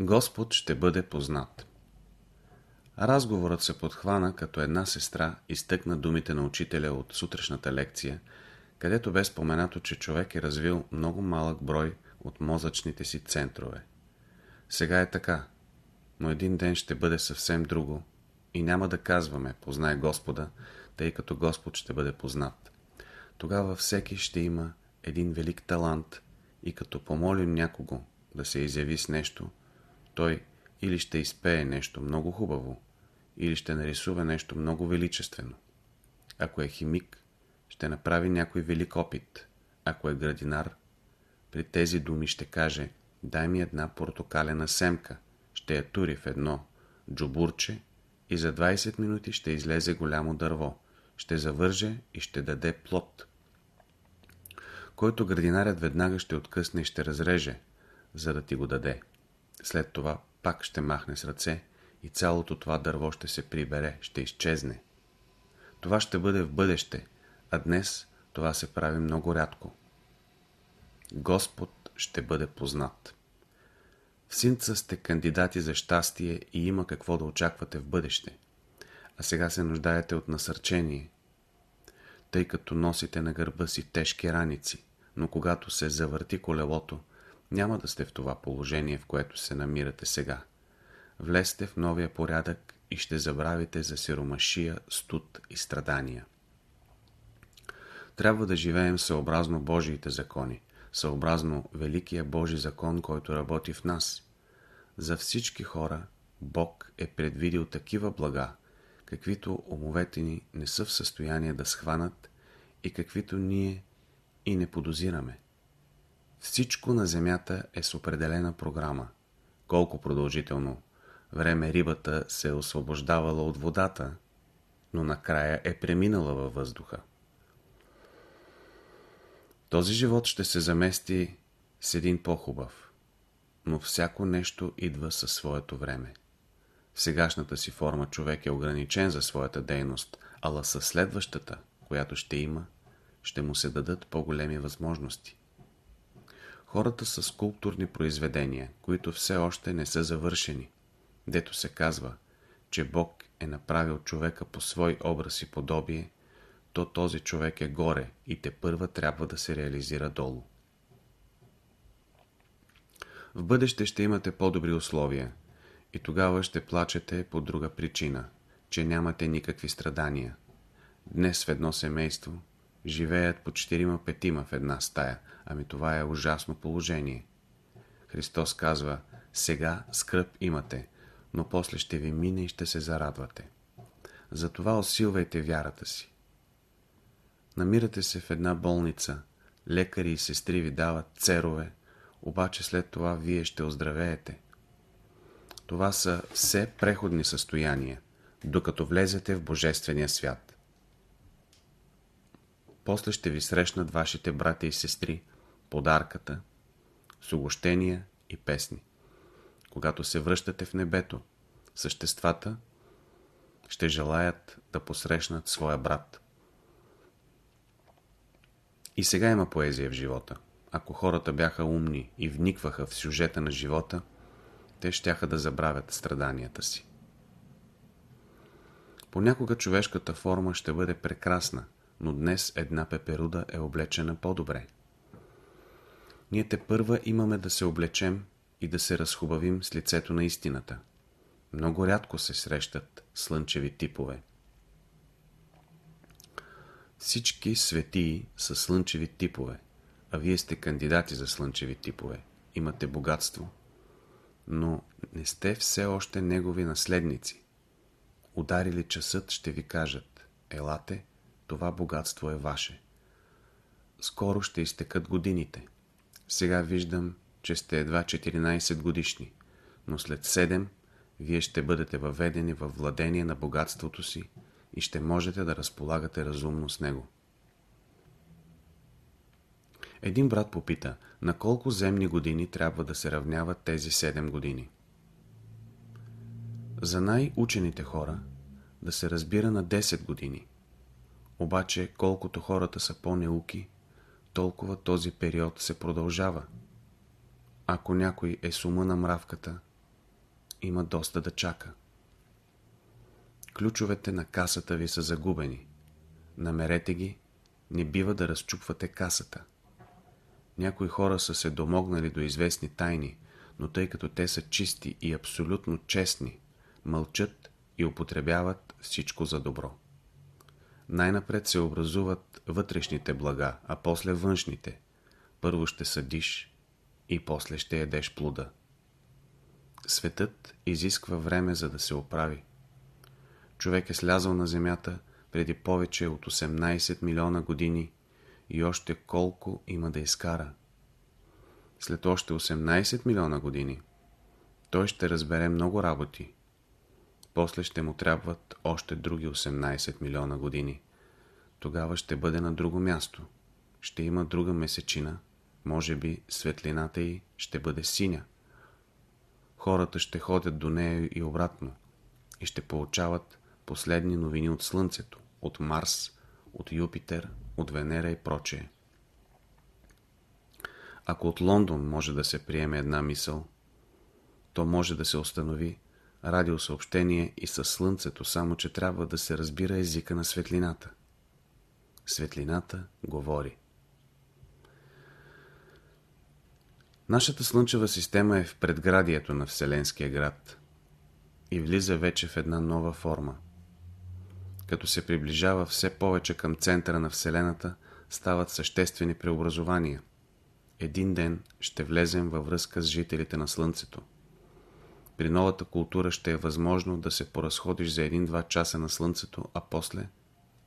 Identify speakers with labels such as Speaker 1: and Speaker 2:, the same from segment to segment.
Speaker 1: Господ ще бъде познат. Разговорът се подхвана, като една сестра изтъкна думите на учителя от сутрешната лекция, където бе споменато, че човек е развил много малък брой от мозъчните си центрове. Сега е така, но един ден ще бъде съвсем друго и няма да казваме познай Господа, тъй като Господ ще бъде познат. Тогава всеки ще има един велик талант и като помолим някого да се изяви с нещо, той или ще изпее нещо много хубаво, или ще нарисува нещо много величествено. Ако е химик, ще направи някой велик опит. Ако е градинар, при тези думи ще каже дай ми една портокалена семка, ще я тури в едно джубурче и за 20 минути ще излезе голямо дърво, ще завърже и ще даде плод. Който градинарят веднага ще откъсне и ще разреже, за да ти го даде. След това пак ще махне с ръце и цялото това дърво ще се прибере, ще изчезне. Това ще бъде в бъдеще, а днес това се прави много рядко. Господ ще бъде познат. В синца сте кандидати за щастие и има какво да очаквате в бъдеще. А сега се нуждаете от насърчение, тъй като носите на гърба си тежки раници, но когато се завърти колелото, няма да сте в това положение, в което се намирате сега. Влезте в новия порядък и ще забравите за сиромашия, студ и страдания. Трябва да живеем съобразно Божиите закони, съобразно Великия Божи закон, който работи в нас. За всички хора Бог е предвидил такива блага, каквито умовете ни не са в състояние да схванат и каквито ние и не подозираме. Всичко на земята е с определена програма. Колко продължително време рибата се е освобождавала от водата, но накрая е преминала във въздуха. Този живот ще се замести с един по-хубав, но всяко нещо идва със своето време. В сегашната си форма човек е ограничен за своята дейност, ала със следващата, която ще има, ще му се дадат по-големи възможности. Хората са скулптурни произведения, които все още не са завършени, дето се казва, че Бог е направил човека по свой образ и подобие, то този човек е горе и те първа трябва да се реализира долу. В бъдеще ще имате по-добри условия и тогава ще плачете по друга причина, че нямате никакви страдания. Днес в едно семейство живеят по четирима-петима в една стая, ами това е ужасно положение. Христос казва, сега скръп имате, но после ще ви мине и ще се зарадвате. Затова усилвайте вярата си. Намирате се в една болница, лекари и сестри ви дават церове, обаче след това вие ще оздравеете. Това са все преходни състояния, докато влезете в Божествения свят. После ще ви срещнат вашите брати и сестри, подарката, с и песни. Когато се връщате в небето, съществата ще желаят да посрещнат своя брат. И сега има поезия в живота. Ако хората бяха умни и вникваха в сюжета на живота, те щяха да забравят страданията си. Понякога човешката форма ще бъде прекрасна, но днес една пеперуда е облечена по-добре. Ние те първа имаме да се облечем и да се разхубавим с лицето на истината. Много рядко се срещат слънчеви типове. Всички светии са слънчеви типове, а вие сте кандидати за слънчеви типове. Имате богатство, но не сте все още негови наследници. Ударили часът, ще ви кажат, елате, това богатство е ваше. Скоро ще изтекат годините. Сега виждам, че сте едва 14 годишни, но след 7 вие ще бъдете въведени във владение на богатството си и ще можете да разполагате разумно с него. Един брат попита, на колко земни години трябва да се равняват тези 7 години. За най-учените хора да се разбира на 10 години. Обаче, колкото хората са по-неуки, толкова този период се продължава. Ако някой е с ума на мравката, има доста да чака. Ключовете на касата ви са загубени. Намерете ги, не бива да разчупвате касата. Някои хора са се домогнали до известни тайни, но тъй като те са чисти и абсолютно честни, мълчат и употребяват всичко за добро. Най-напред се образуват вътрешните блага, а после външните. Първо ще съдиш и после ще едеш плода. Светът изисква време за да се оправи. Човек е слязал на земята преди повече от 18 милиона години и още колко има да изкара. След още 18 милиона години той ще разбере много работи. После ще му трябват още други 18 милиона години. Тогава ще бъде на друго място. Ще има друга месечина. Може би светлината й ще бъде синя. Хората ще ходят до нея и обратно и ще получават последни новини от Слънцето, от Марс, от Юпитер, от Венера и прочее. Ако от Лондон може да се приеме една мисъл, то може да се установи радиосъобщение и със Слънцето, само че трябва да се разбира езика на светлината. Светлината говори. Нашата Слънчева система е в предградието на Вселенския град и влиза вече в една нова форма. Като се приближава все повече към центъра на Вселената, стават съществени преобразования. Един ден ще влезем във връзка с жителите на Слънцето. При новата култура ще е възможно да се поразходиш за един-два часа на Слънцето, а после,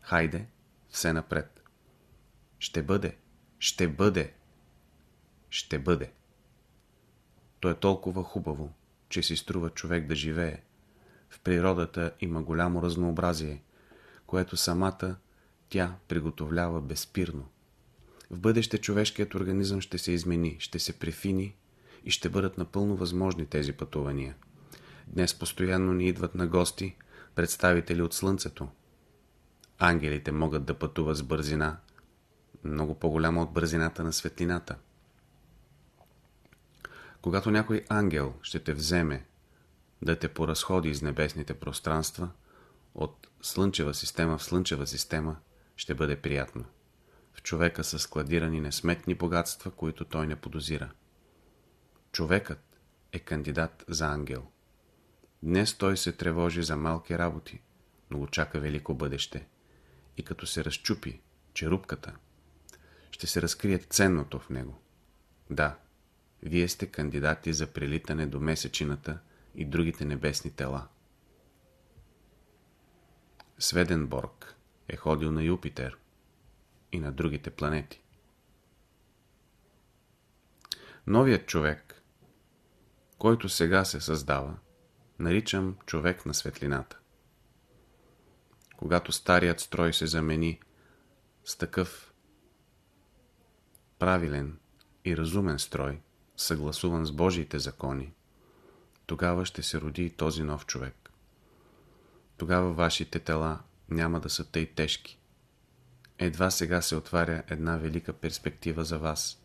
Speaker 1: хайде, все напред. Ще бъде, ще бъде, ще бъде. То е толкова хубаво, че си струва човек да живее. В природата има голямо разнообразие, което самата тя приготовлява безпирно. В бъдеще човешкият организъм ще се измени, ще се префини и ще бъдат напълно възможни тези пътувания. Днес постоянно ни идват на гости представители от Слънцето. Ангелите могат да пътуват с бързина, много по-голяма от бързината на светлината. Когато някой ангел ще те вземе да те поразходи из небесните пространства, от слънчева система в слънчева система, ще бъде приятно. В човека са складирани несметни богатства, които той не подозира. Човекът е кандидат за ангел. Днес той се тревожи за малки работи, но го чака велико бъдеще. И като се разчупи черупката, ще се разкрие ценното в него. Да, вие сте кандидати за прилитане до месечината и другите небесни тела. Сведенборг е ходил на Юпитер и на другите планети. Новият човек, който сега се създава, наричам човек на светлината. Когато старият строй се замени с такъв правилен и разумен строй, съгласуван с Божиите закони, тогава ще се роди и този нов човек. Тогава вашите тела няма да са тъй тежки. Едва сега се отваря една велика перспектива за вас.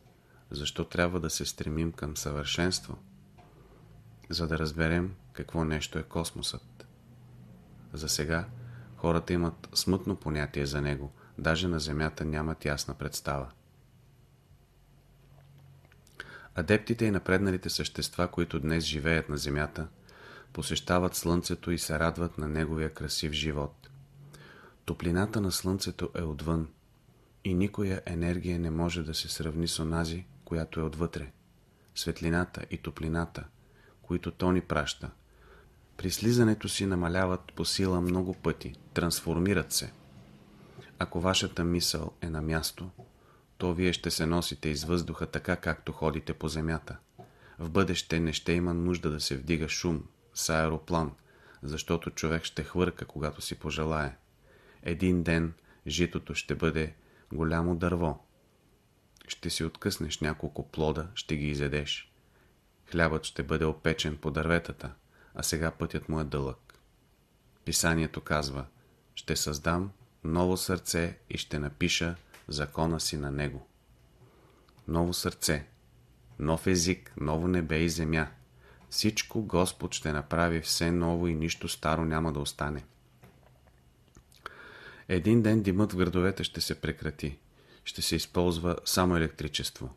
Speaker 1: Защо трябва да се стремим към съвършенство? За да разберем какво нещо е космосът. За сега хората имат смътно понятие за него, даже на Земята нямат ясна представа. Адептите и напредналите същества, които днес живеят на Земята, посещават Слънцето и се радват на неговия красив живот. Топлината на Слънцето е отвън и никоя енергия не може да се сравни с онази, която е отвътре. Светлината и топлината, които то ни праща, при слизането си намаляват по сила много пъти, трансформират се. Ако вашата мисъл е на място, то вие ще се носите из въздуха така, както ходите по земята. В бъдеще не ще има нужда да се вдига шум с аероплан, защото човек ще хвърка, когато си пожелае. Един ден житото ще бъде голямо дърво. Ще си откъснеш няколко плода, ще ги изедеш. Хлябът ще бъде опечен по дърветата, а сега пътят му е дълъг. Писанието казва, ще създам ново сърце и ще напиша закона си на него. Ново сърце, нов език, ново небе и земя. Всичко Господ ще направи все ново и нищо старо няма да остане. Един ден димът в градовете ще се прекрати. Ще се използва само електричество.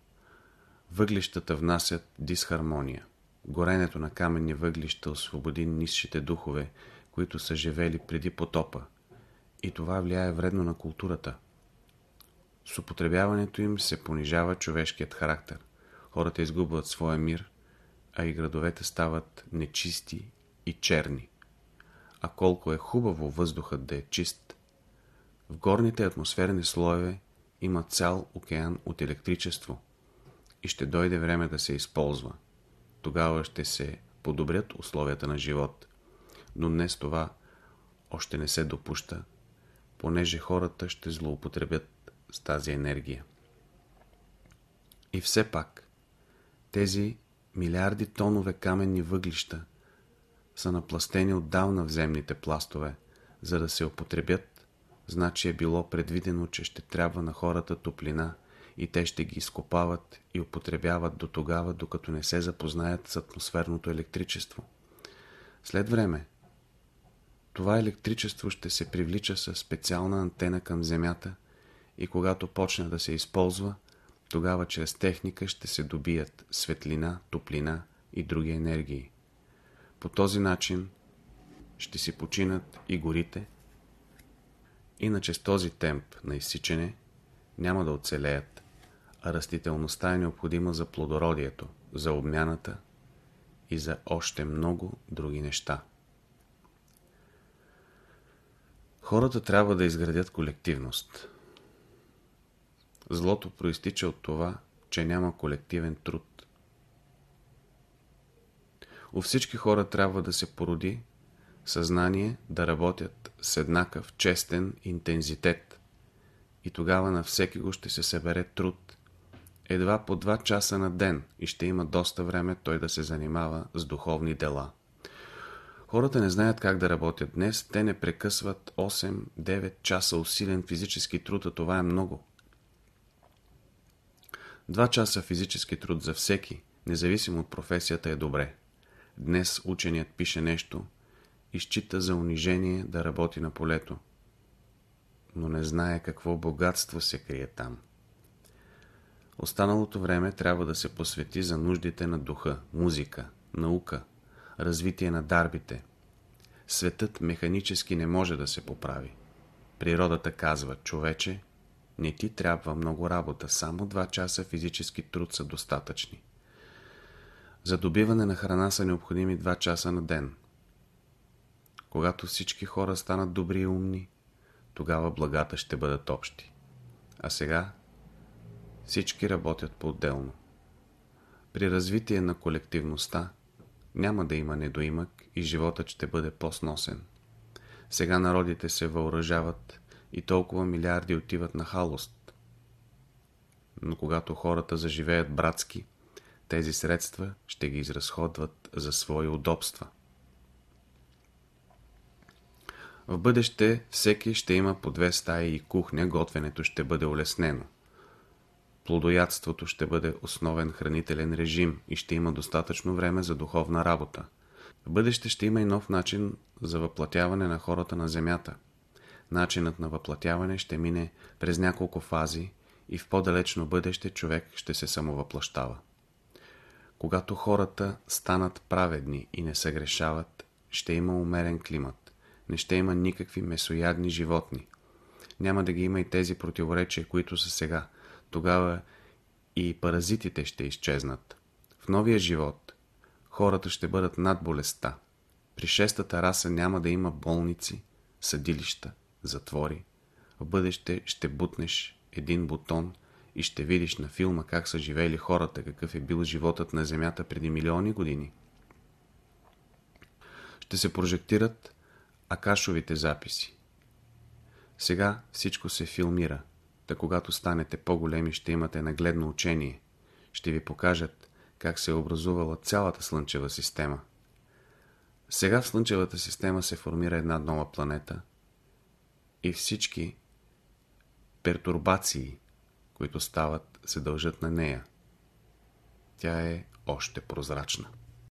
Speaker 1: Въглищата внасят дисхармония. Горенето на каменни въглища освободи нисшите духове, които са живели преди потопа. И това влияе вредно на културата. С употребяването им се понижава човешкият характер. Хората изгубват своя мир, а и градовете стават нечисти и черни. А колко е хубаво въздухът да е чист. В горните атмосферни слоеве има цял океан от електричество и ще дойде време да се използва. Тогава ще се подобрят условията на живот. Но днес това още не се допуща, понеже хората ще злоупотребят с тази енергия. И все пак, тези милиарди тонове каменни въглища са напластени отдавна в земните пластове, за да се употребят, значи е било предвидено, че ще трябва на хората топлина и те ще ги изкопават и употребяват до тогава, докато не се запознаят с атмосферното електричество. След време, това електричество ще се привлича с специална антена към Земята и когато почне да се използва, тогава чрез техника ще се добият светлина, топлина и други енергии. По този начин ще си починат и горите, иначе с този темп на изсичане няма да оцелеят, растителността е необходима за плодородието, за обмяната и за още много други неща. Хората трябва да изградят колективност. Злото проистича от това, че няма колективен труд. У всички хора трябва да се породи съзнание да работят с еднакъв честен интензитет. И тогава на всеки го ще се събере труд. Едва по два часа на ден и ще има доста време той да се занимава с духовни дела. Хората не знаят как да работят днес, те не прекъсват 8-9 часа усилен физически труд, а това е много. Два часа физически труд за всеки, независимо от професията, е добре. Днес ученият пише нещо и счита за унижение да работи на полето, но не знае какво богатство се крие там. Останалото време трябва да се посвети за нуждите на духа, музика, наука, развитие на дарбите. Светът механически не може да се поправи. Природата казва, човече, не ти трябва много работа, само два часа физически труд са достатъчни. За добиване на храна са необходими два часа на ден. Когато всички хора станат добри и умни, тогава благата ще бъдат общи. А сега всички работят по-отделно. При развитие на колективността няма да има недоимък и животът ще бъде по-сносен. Сега народите се въоръжават и толкова милиарди отиват на халост. Но когато хората заживеят братски, тези средства ще ги изразходват за свои удобства. В бъдеще всеки ще има по две стаи и кухня, готвенето ще бъде улеснено. Плодоядството ще бъде основен хранителен режим и ще има достатъчно време за духовна работа. В бъдеще ще има и нов начин за въплатяване на хората на земята – начинът на въплатяване ще мине през няколко фази и в по-далечно бъдеще човек ще се самовъплащава. Когато хората станат праведни и не съгрешават, ще има умерен климат. Не ще има никакви месоядни животни. Няма да ги има и тези противоречия, които са сега. Тогава и паразитите ще изчезнат. В новия живот хората ще бъдат над болестта. При шестата раса няма да има болници, съдилища, затвори, в бъдеще ще бутнеш един бутон и ще видиш на филма как са живели хората, какъв е бил животът на Земята преди милиони години. Ще се прожектират акашовите записи. Сега всичко се филмира, да когато станете по-големи ще имате нагледно учение. Ще ви покажат как се е образувала цялата Слънчева система. Сега в Слънчевата система се формира една нова планета – и всички пертурбации, които стават, се дължат на нея. Тя е още прозрачна.